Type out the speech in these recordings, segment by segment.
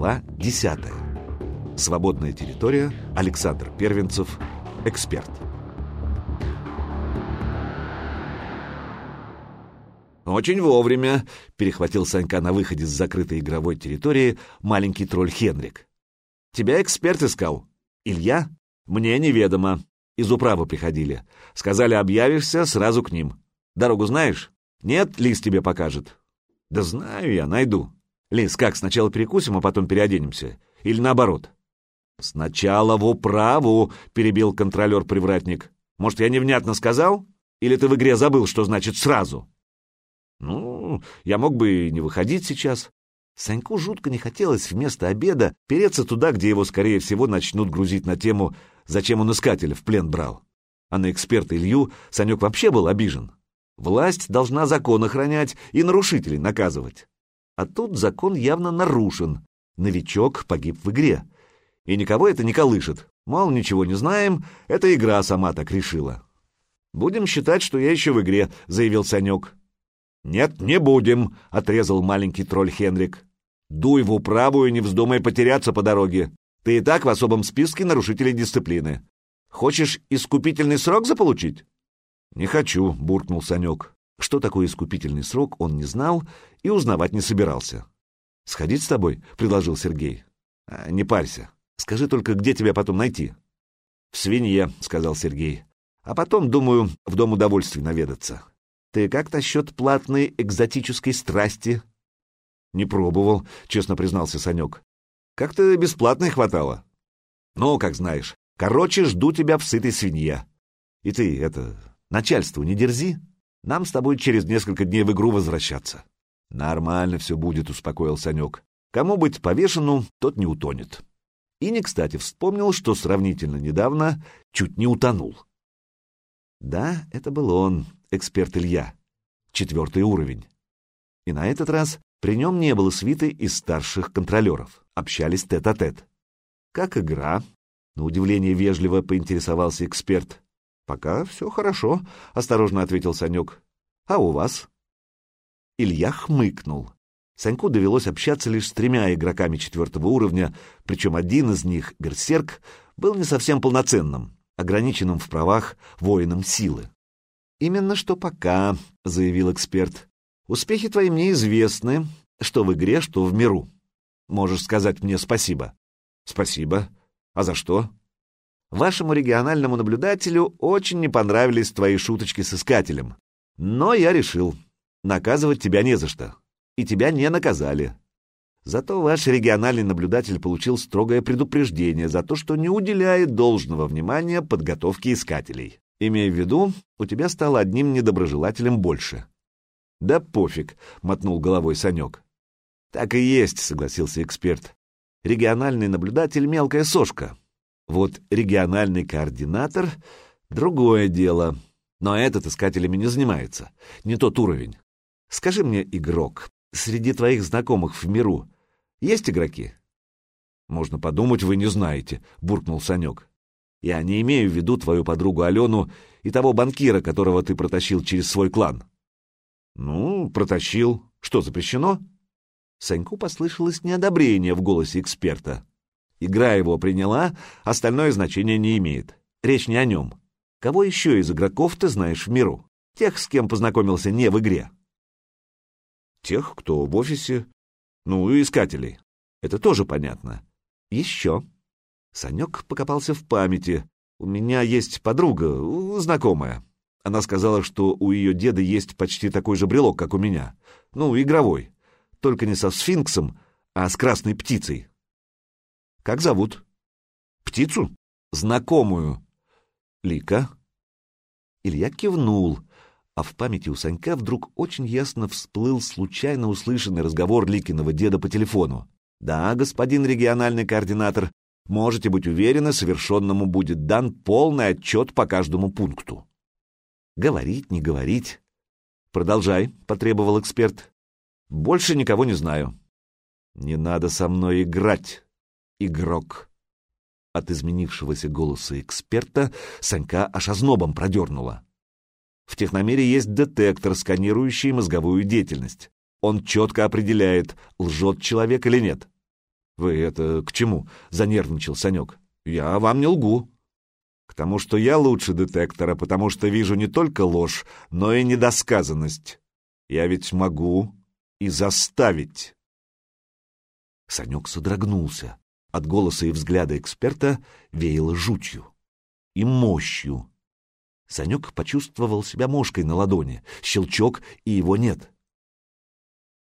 Глава 10. Свободная территория. Александр Первенцев. Эксперт. «Очень вовремя», — перехватил Санька на выходе с закрытой игровой территории маленький тролль Хенрик. «Тебя эксперт искал. Илья? Мне неведомо. Из управы приходили. Сказали, объявишься, сразу к ним. Дорогу знаешь? Нет, Лис тебе покажет». «Да знаю я, найду». «Лис, как, сначала перекусим, а потом переоденемся? Или наоборот?» «Сначала в управу», — перебил контролер-привратник. «Может, я невнятно сказал? Или ты в игре забыл, что значит «сразу»?» Ну, я мог бы не выходить сейчас. Саньку жутко не хотелось вместо обеда переться туда, где его, скорее всего, начнут грузить на тему, зачем он искателя в плен брал. А на эксперта Илью Санек вообще был обижен. Власть должна закон охранять и нарушителей наказывать. А тут закон явно нарушен. Новичок погиб в игре. И никого это не колышет. Мол, ничего не знаем, эта игра сама так решила. «Будем считать, что я еще в игре», — заявил Санек. «Нет, не будем», — отрезал маленький тролль Хенрик. «Дуй в управу и не вздумай потеряться по дороге. Ты и так в особом списке нарушителей дисциплины. Хочешь искупительный срок заполучить?» «Не хочу», — буркнул Санек. Что такое искупительный срок, он не знал и узнавать не собирался. «Сходить с тобой?» — предложил Сергей. А, «Не парься. Скажи только, где тебя потом найти?» «В свинье», — сказал Сергей. «А потом, думаю, в дом удовольствий наведаться». Ты как насчет платной экзотической страсти? Не пробовал, честно признался Санек. Как-то бесплатной хватало. Ну, как знаешь. Короче, жду тебя в сытой свинье. И ты, это, начальству не дерзи. Нам с тобой через несколько дней в игру возвращаться. Нормально все будет, успокоил Санек. Кому быть повешенным, тот не утонет. И не кстати вспомнил, что сравнительно недавно чуть не утонул. Да, это был он, эксперт Илья. Четвертый уровень. И на этот раз при нем не было свиты из старших контролеров. Общались тет-а-тет. -тет. Как игра? На удивление вежливо поинтересовался эксперт. Пока все хорошо, осторожно ответил Санек. А у вас? Илья хмыкнул. Саньку довелось общаться лишь с тремя игроками четвертого уровня, причем один из них, Берсерк, был не совсем полноценным ограниченным в правах воином силы. «Именно что пока», — заявил эксперт. «Успехи твои мне известны, что в игре, что в миру. Можешь сказать мне спасибо». «Спасибо. А за что?» «Вашему региональному наблюдателю очень не понравились твои шуточки с искателем. Но я решил, наказывать тебя не за что. И тебя не наказали. Зато ваш региональный наблюдатель получил строгое предупреждение за то, что не уделяет должного внимания подготовке искателей. Имея в виду, у тебя стало одним недоброжелателем больше. «Да пофиг», — мотнул головой Санек. «Так и есть», — согласился эксперт. «Региональный наблюдатель — мелкая сошка. Вот региональный координатор — другое дело. Но этот искателями не занимается. Не тот уровень. Скажи мне, игрок, Среди твоих знакомых в миру есть игроки? Можно подумать, вы не знаете, буркнул Санек. Я не имею в виду твою подругу Алену и того банкира, которого ты протащил через свой клан. Ну, протащил. Что, запрещено? Саньку послышалось неодобрение в голосе эксперта. Игра его приняла, остальное значение не имеет. Речь не о нем. Кого еще из игроков ты знаешь в миру? Тех, с кем познакомился не в игре. Тех, кто в офисе. Ну, и искателей. Это тоже понятно. Еще. Санек покопался в памяти. У меня есть подруга, знакомая. Она сказала, что у ее деда есть почти такой же брелок, как у меня. Ну, игровой. Только не со сфинксом, а с красной птицей. Как зовут? Птицу? Знакомую. Лика. Илья кивнул а в памяти у Санька вдруг очень ясно всплыл случайно услышанный разговор Ликиного деда по телефону. «Да, господин региональный координатор, можете быть уверены, совершенному будет дан полный отчет по каждому пункту». «Говорить, не говорить». «Продолжай», — потребовал эксперт. «Больше никого не знаю». «Не надо со мной играть, игрок». От изменившегося голоса эксперта Санька аж ознобом продернула. В техномере есть детектор, сканирующий мозговую деятельность. Он четко определяет, лжет человек или нет. «Вы это к чему?» — занервничал Санек. «Я вам не лгу». «К тому, что я лучше детектора, потому что вижу не только ложь, но и недосказанность. Я ведь могу и заставить». Санек содрогнулся. От голоса и взгляда эксперта веяло жутью и мощью. Санек почувствовал себя мошкой на ладони. Щелчок, и его нет.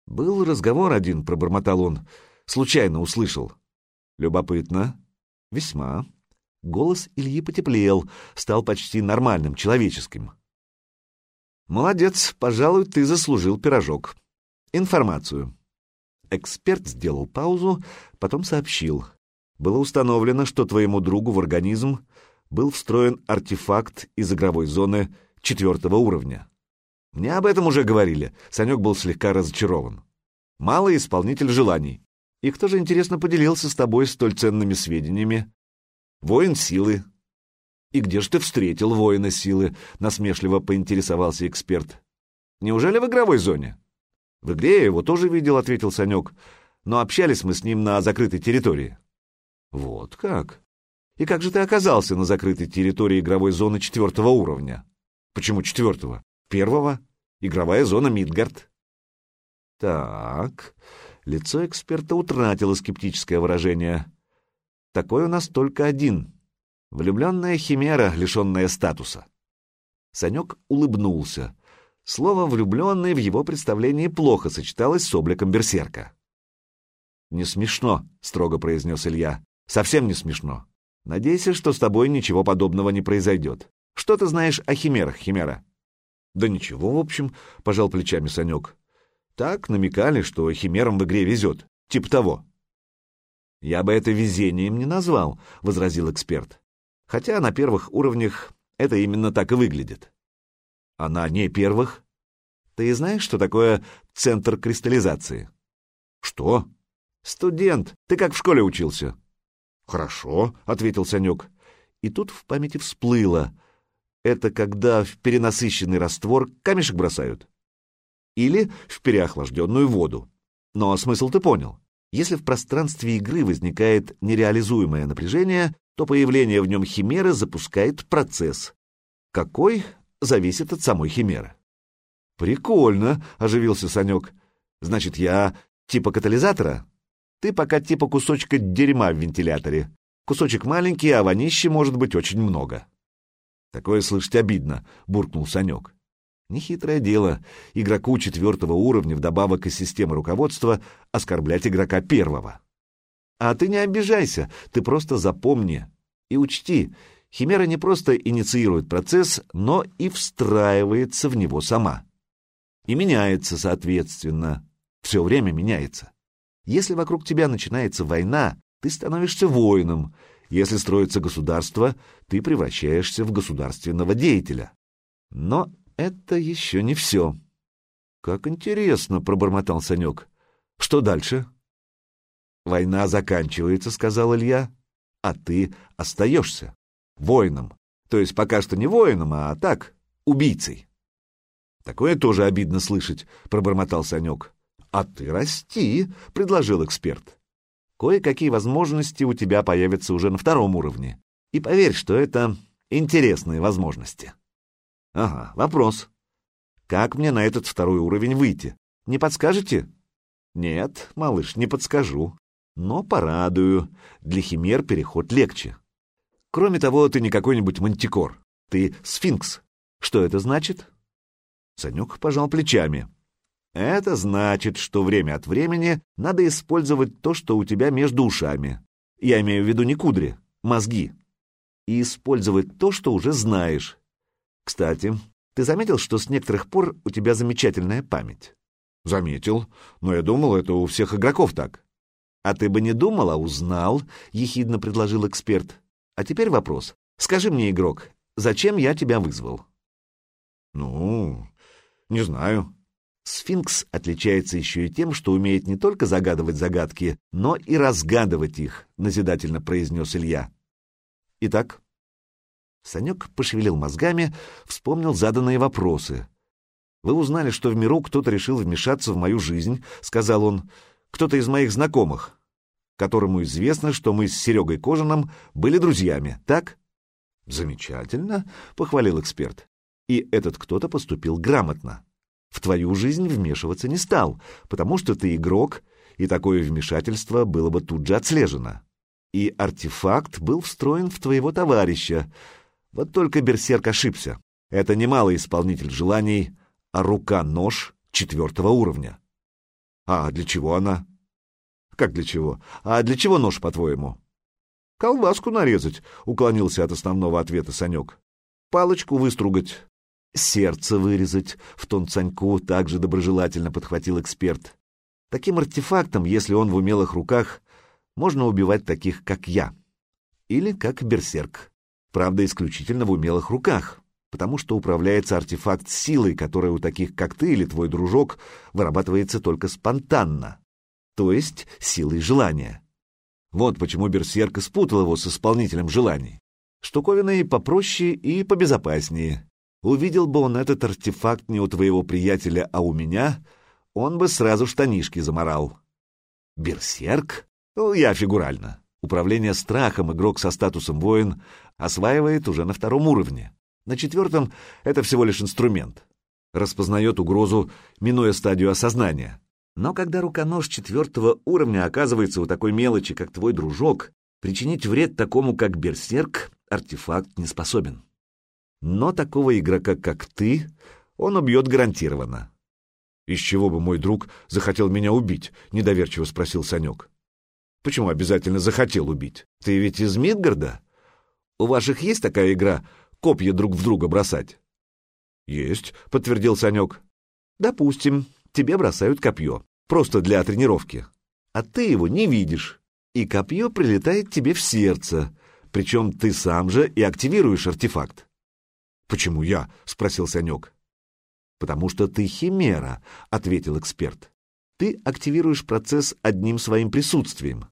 «Был разговор один», — пробормотал он. «Случайно услышал». «Любопытно». «Весьма». Голос Ильи потеплел, стал почти нормальным, человеческим. «Молодец, пожалуй, ты заслужил пирожок. Информацию». Эксперт сделал паузу, потом сообщил. Было установлено, что твоему другу в организм был встроен артефакт из игровой зоны четвертого уровня. Мне об этом уже говорили. Санек был слегка разочарован. Малый исполнитель желаний. И кто же, интересно, поделился с тобой столь ценными сведениями? Воин силы. И где же ты встретил воина силы? Насмешливо поинтересовался эксперт. Неужели в игровой зоне? В игре я его тоже видел, ответил Санек. Но общались мы с ним на закрытой территории. Вот как? И как же ты оказался на закрытой территории игровой зоны четвертого уровня? Почему четвертого? Первого? Игровая зона Мидгард. Так, лицо эксперта утратило скептическое выражение. Такой у нас только один. Влюбленная химера, лишенная статуса. Санек улыбнулся. Слово «влюбленный» в его представлении плохо сочеталось с обликом берсерка. «Не смешно», — строго произнес Илья. Совсем не смешно. Надейся, что с тобой ничего подобного не произойдет. Что ты знаешь о химерах, химера? Да ничего, в общем, пожал плечами Санек. Так намекали, что химерам в игре везет. Типа того. Я бы это везением не назвал, возразил эксперт. Хотя на первых уровнях это именно так и выглядит. А на не первых? Ты знаешь, что такое центр кристаллизации? Что? Студент, ты как в школе учился? «Хорошо», — ответил Санек. И тут в памяти всплыло. Это когда в перенасыщенный раствор камешек бросают. Или в переохлажденную воду. Но смысл ты понял. Если в пространстве игры возникает нереализуемое напряжение, то появление в нем химеры запускает процесс. Какой, зависит от самой химеры. «Прикольно», — оживился Санек. «Значит, я типа катализатора?» Ты пока типа кусочка дерьма в вентиляторе. Кусочек маленький, а вонища может быть очень много. Такое слышать обидно, буркнул Санек. Нехитрое дело игроку четвертого уровня вдобавок из системы руководства оскорблять игрока первого. А ты не обижайся, ты просто запомни и учти, Химера не просто инициирует процесс, но и встраивается в него сама. И меняется, соответственно. Все время меняется. Если вокруг тебя начинается война, ты становишься воином. Если строится государство, ты превращаешься в государственного деятеля. Но это еще не все. «Как интересно», — пробормотал Санек. «Что дальше?» «Война заканчивается», — сказал Илья, — «а ты остаешься воином. То есть пока что не воином, а так, убийцей». «Такое тоже обидно слышать», — пробормотал Санек. «А ты расти», — предложил эксперт. «Кое-какие возможности у тебя появятся уже на втором уровне. И поверь, что это интересные возможности». «Ага, вопрос. Как мне на этот второй уровень выйти? Не подскажете?» «Нет, малыш, не подскажу. Но порадую. Для химер переход легче. Кроме того, ты не какой-нибудь мантикор. Ты сфинкс. Что это значит?» Санек пожал плечами. Это значит, что время от времени надо использовать то, что у тебя между ушами. Я имею в виду не кудри, мозги. И использовать то, что уже знаешь. Кстати, ты заметил, что с некоторых пор у тебя замечательная память? Заметил, но я думал, это у всех игроков так. А ты бы не думал, а узнал, ехидно предложил эксперт. А теперь вопрос. Скажи мне, игрок, зачем я тебя вызвал? Ну, не знаю. Сфинкс отличается еще и тем, что умеет не только загадывать загадки, но и разгадывать их, назидательно произнес Илья. Итак, Санек пошевелил мозгами, вспомнил заданные вопросы. «Вы узнали, что в миру кто-то решил вмешаться в мою жизнь», — сказал он. «Кто-то из моих знакомых». которому известно, что мы с Серегой Кожаным были друзьями, так? Замечательно, похвалил эксперт. И этот кто-то поступил грамотно. В твою жизнь вмешиваться не стал, потому что ты игрок, и такое вмешательство было бы тут же отслежено. И артефакт был встроен в твоего товарища. Вот только Берсерк ошибся. Это не малый исполнитель желаний, а рука-нож четвертого уровня. А для чего она? Как для чего? А для чего нож, по-твоему? Колбаску нарезать, уклонился от основного ответа Санек. Палочку выстругать. Сердце вырезать, в тон Саньку также доброжелательно подхватил эксперт. Таким артефактом, если он в умелых руках, можно убивать таких, как я. Или как берсерк. Правда, исключительно в умелых руках потому что управляется артефакт силой, которая у таких, как ты или твой дружок, вырабатывается только спонтанно, то есть силой желания. Вот почему Берсерк спутал его с исполнителем желаний. Штуковина и попроще, и побезопаснее. Увидел бы он этот артефакт не у твоего приятеля, а у меня, он бы сразу штанишки заморал. Берсерк? Ну, я фигурально. Управление страхом игрок со статусом воин осваивает уже на втором уровне. На четвертом это всего лишь инструмент. Распознает угрозу, минуя стадию осознания. Но когда руконож четвертого уровня оказывается у такой мелочи, как твой дружок, причинить вред такому, как берсерк, артефакт не способен. Но такого игрока, как ты, он убьет гарантированно. «Из чего бы мой друг захотел меня убить?» — недоверчиво спросил Санек. «Почему обязательно захотел убить? Ты ведь из Мидгарда? У ваших есть такая игра копья друг в друга бросать? Есть, подтвердил Санек. Допустим, тебе бросают копье, просто для тренировки. А ты его не видишь, и копье прилетает тебе в сердце, причем ты сам же и активируешь артефакт. «Почему я?» — спросил Санек. «Потому что ты химера», — ответил эксперт. «Ты активируешь процесс одним своим присутствием».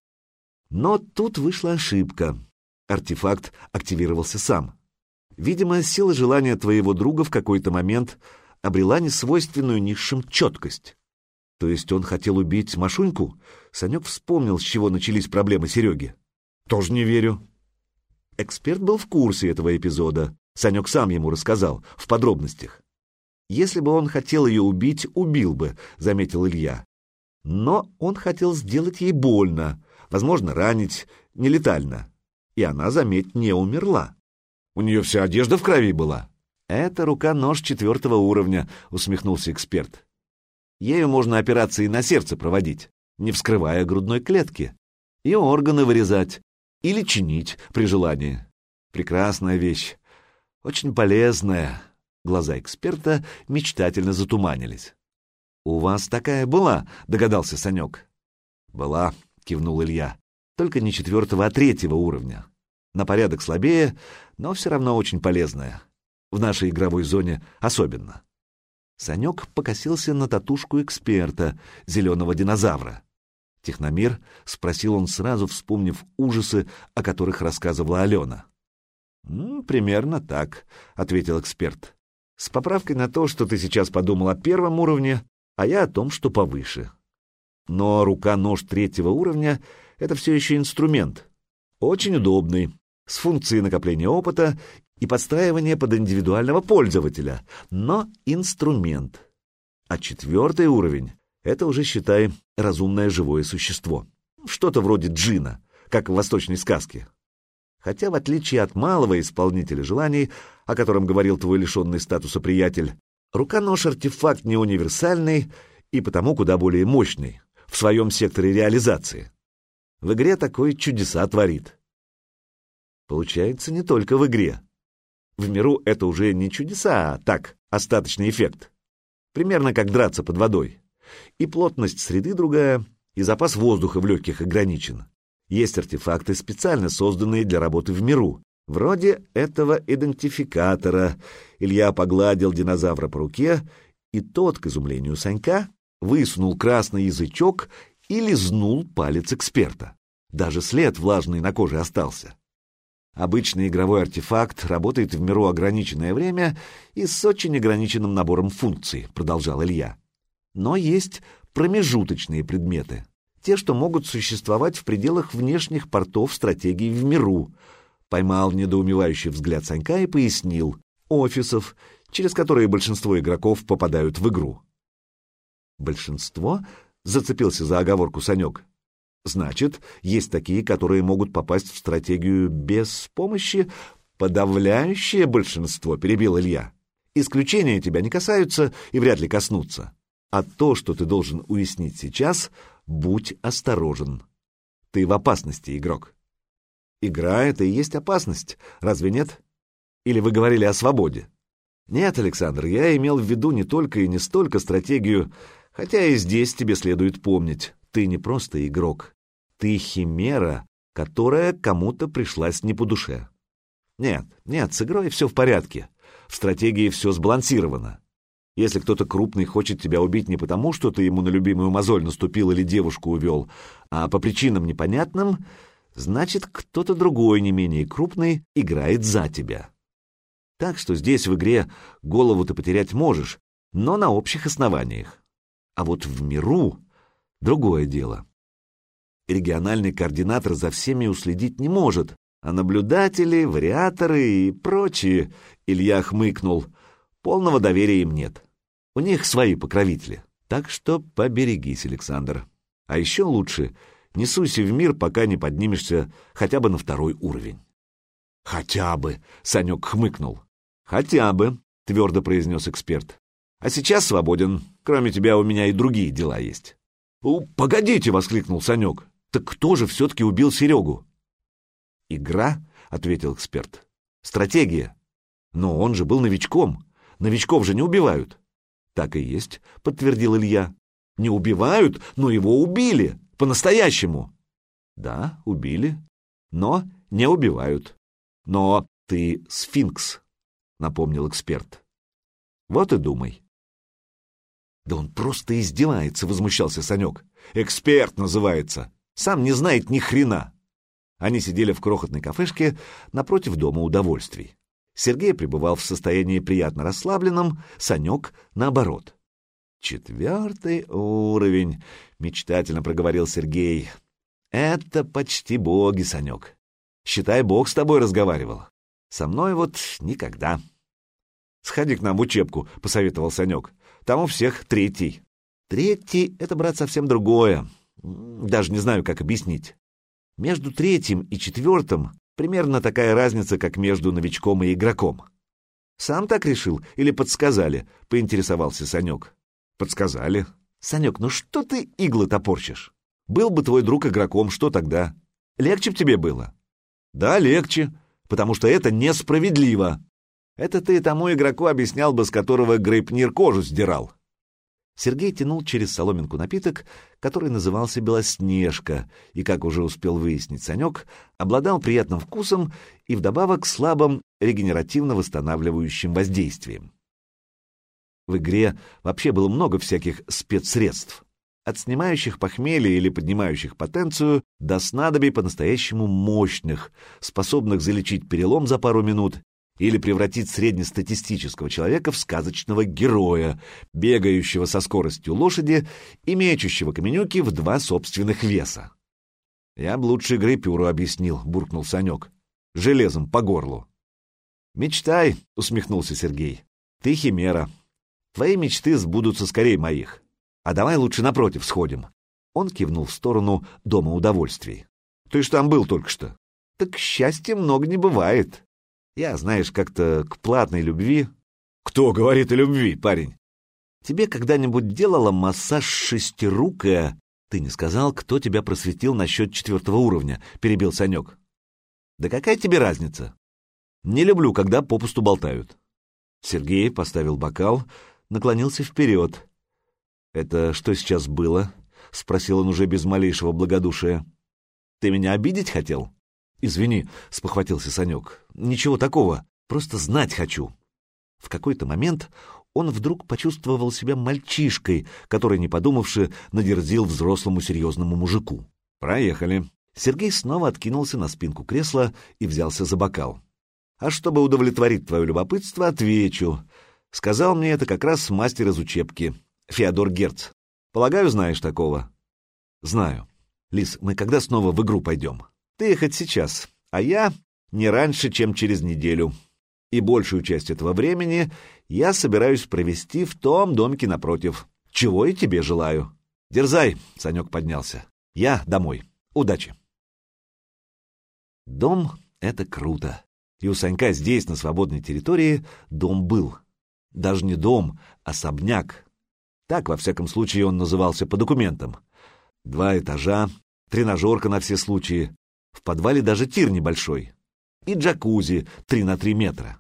Но тут вышла ошибка. Артефакт активировался сам. Видимо, сила желания твоего друга в какой-то момент обрела несвойственную низшим четкость. То есть он хотел убить Машуньку? Санек вспомнил, с чего начались проблемы Сереги. Тоже не верю. Эксперт был в курсе этого эпизода. Санек сам ему рассказал, в подробностях. Если бы он хотел ее убить, убил бы, заметил Илья. Но он хотел сделать ей больно, возможно, ранить, нелетально. И она, заметь, не умерла. У нее вся одежда в крови была. Это рука-нож четвертого уровня, усмехнулся эксперт. Ею можно операции на сердце проводить, не вскрывая грудной клетки, и органы вырезать, или чинить при желании. Прекрасная вещь, очень полезная. Глаза эксперта мечтательно затуманились. «У вас такая была?» — догадался Санек. «Была», — кивнул Илья. «Только не четвертого, а третьего уровня на порядок слабее, но все равно очень полезная. В нашей игровой зоне особенно. Санек покосился на татушку эксперта, зеленого динозавра. Техномир спросил он сразу, вспомнив ужасы, о которых рассказывала Алена. «М, «Примерно так», — ответил эксперт. «С поправкой на то, что ты сейчас подумал о первом уровне, а я о том, что повыше. Но рука-нож третьего уровня — это все еще инструмент. Очень удобный, с функцией накопления опыта и подстраивания под индивидуального пользователя, но инструмент. А четвертый уровень — это уже, считай, разумное живое существо. Что-то вроде джина, как в восточной сказке. Хотя, в отличие от малого исполнителя желаний, о котором говорил твой лишенный статуса приятель, рука-нож-артефакт не универсальный и потому куда более мощный в своем секторе реализации. В игре такой чудеса творит. Получается, не только в игре. В миру это уже не чудеса, а так, остаточный эффект. Примерно как драться под водой. И плотность среды другая, и запас воздуха в легких ограничен. Есть артефакты, специально созданные для работы в миру. Вроде этого идентификатора. Илья погладил динозавра по руке, и тот, к изумлению Санька, высунул красный язычок и лизнул палец эксперта. Даже след влажный на коже остался. Обычный игровой артефакт работает в миру ограниченное время и с очень ограниченным набором функций, продолжал Илья. Но есть промежуточные предметы. Те, что могут существовать в пределах внешних портов стратегий в миру. Поймал недоумевающий взгляд Санька и пояснил. Офисов, через которые большинство игроков попадают в игру. Большинство? Зацепился за оговорку Санек. Значит, есть такие, которые могут попасть в стратегию без помощи? Подавляющее большинство, перебил Илья. Исключения тебя не касаются и вряд ли коснутся. А то, что ты должен уяснить сейчас, будь осторожен. Ты в опасности, игрок. Игра — это и есть опасность, разве нет? Или вы говорили о свободе? Нет, Александр, я имел в виду не только и не столько стратегию, хотя и здесь тебе следует помнить, ты не просто игрок. Ты химера, которая кому-то пришлась не по душе. Нет, нет, с игрой все в порядке. В стратегии все сбалансировано. Если кто-то крупный хочет тебя убить не потому, что ты ему на любимую мозоль наступил или девушку увел, а по причинам непонятным, значит, кто-то другой, не менее крупный, играет за тебя. Так что здесь в игре голову ты потерять можешь, но на общих основаниях. А вот в миру другое дело. Региональный координатор за всеми уследить не может, а наблюдатели, вариаторы и прочие, Илья хмыкнул, полного доверия им нет. У них свои покровители. Так что поберегись, Александр. А еще лучше не суйся в мир, пока не поднимешься хотя бы на второй уровень. «Хотя бы!» — Санек хмыкнул. «Хотя бы!» — твердо произнес эксперт. «А сейчас свободен. Кроме тебя у меня и другие дела есть». «Погодите!» — воскликнул Санек. «Так кто же все-таки убил Серегу?» «Игра?» — ответил эксперт. «Стратегия. Но он же был новичком. Новичков же не убивают». «Так и есть», — подтвердил Илья. «Не убивают, но его убили. По-настоящему». «Да, убили. Но не убивают. Но ты сфинкс», — напомнил эксперт. «Вот и думай». «Да он просто издевается», — возмущался Санек. «Эксперт называется. Сам не знает ни хрена». Они сидели в крохотной кафешке напротив дома удовольствий. Сергей пребывал в состоянии приятно расслабленном, Санек — наоборот. «Четвертый уровень», — мечтательно проговорил Сергей. «Это почти боги, Санек. Считай, бог с тобой разговаривал. Со мной вот никогда». «Сходи к нам в учебку», — посоветовал Санек. «Там у всех третий». «Третий — это, брат, совсем другое. Даже не знаю, как объяснить. Между третьим и четвертым Примерно такая разница, как между новичком и игроком. «Сам так решил или подсказали?» — поинтересовался Санек. «Подсказали». «Санек, ну что ты иглы топорчишь? Был бы твой друг игроком, что тогда? Легче б тебе было?» «Да, легче, потому что это несправедливо. Это ты тому игроку объяснял бы, с которого Грейпнир кожу сдирал. Сергей тянул через соломинку напиток, который назывался «Белоснежка», и, как уже успел выяснить Санек, обладал приятным вкусом и вдобавок слабым регенеративно-восстанавливающим воздействием. В игре вообще было много всяких спецсредств, от снимающих похмелье или поднимающих потенцию до снадобий по-настоящему мощных, способных залечить перелом за пару минут или превратить среднестатистического человека в сказочного героя, бегающего со скоростью лошади и мечущего каменюки в два собственных веса. «Я б лучше грейпюру объяснил», — буркнул Санек. «Железом по горлу». «Мечтай», — усмехнулся Сергей. «Ты химера. Твои мечты сбудутся скорее моих. А давай лучше напротив сходим». Он кивнул в сторону Дома удовольствий. «Ты ж там был только что». «Так счастья много не бывает», я, знаешь, как-то к платной любви... Кто говорит о любви, парень? Тебе когда-нибудь делала массаж шестирукая? Ты не сказал, кто тебя просветил насчет четвертого уровня, перебил Санек. Да какая тебе разница? Не люблю, когда попусту болтают. Сергей поставил бокал, наклонился вперед. «Это что сейчас было?» — спросил он уже без малейшего благодушия. «Ты меня обидеть хотел?» «Извини», — спохватился Санек. «Ничего такого, просто знать хочу». В какой-то момент он вдруг почувствовал себя мальчишкой, который, не подумавши, надерзил взрослому серьезному мужику. «Проехали». Сергей снова откинулся на спинку кресла и взялся за бокал. «А чтобы удовлетворить твое любопытство, отвечу. Сказал мне это как раз мастер из учебки, Феодор Герц. Полагаю, знаешь такого?» «Знаю. Лис, мы когда снова в игру пойдем? Ты хоть сейчас, а я не раньше, чем через неделю. И большую часть этого времени я собираюсь провести в том домике напротив. Чего и тебе желаю. Дерзай, Санек поднялся. Я домой. Удачи. Дом — это круто. И у Санька здесь, на свободной территории, дом был. Даже не дом, а особняк. Так, во всяком случае, он назывался по документам. Два этажа, тренажерка на все случаи. В подвале даже тир небольшой. И джакузи три на три метра.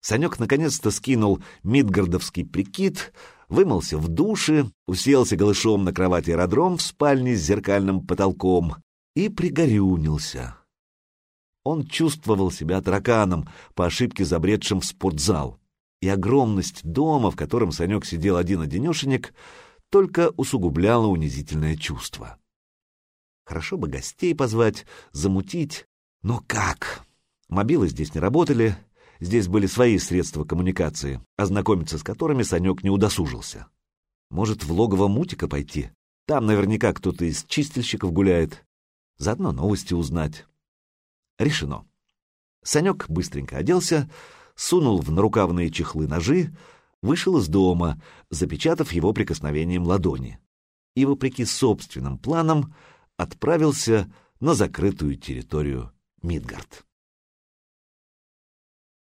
Санек наконец-то скинул мидгардовский прикид, вымылся в душе, уселся голышом на кровати аэродром в спальне с зеркальным потолком и пригорюнился. Он чувствовал себя тараканом, по ошибке забредшим в спортзал. И огромность дома, в котором Санек сидел один-одинешенек, только усугубляла унизительное чувство. Хорошо бы гостей позвать, замутить, но как? Мобилы здесь не работали, здесь были свои средства коммуникации, ознакомиться с которыми Санек не удосужился. Может, в логово Мутика пойти? Там наверняка кто-то из чистильщиков гуляет. Заодно новости узнать. Решено. Санек быстренько оделся, сунул в нарукавные чехлы ножи, вышел из дома, запечатав его прикосновением ладони. И, вопреки собственным планам, отправился на закрытую территорию Мидгард.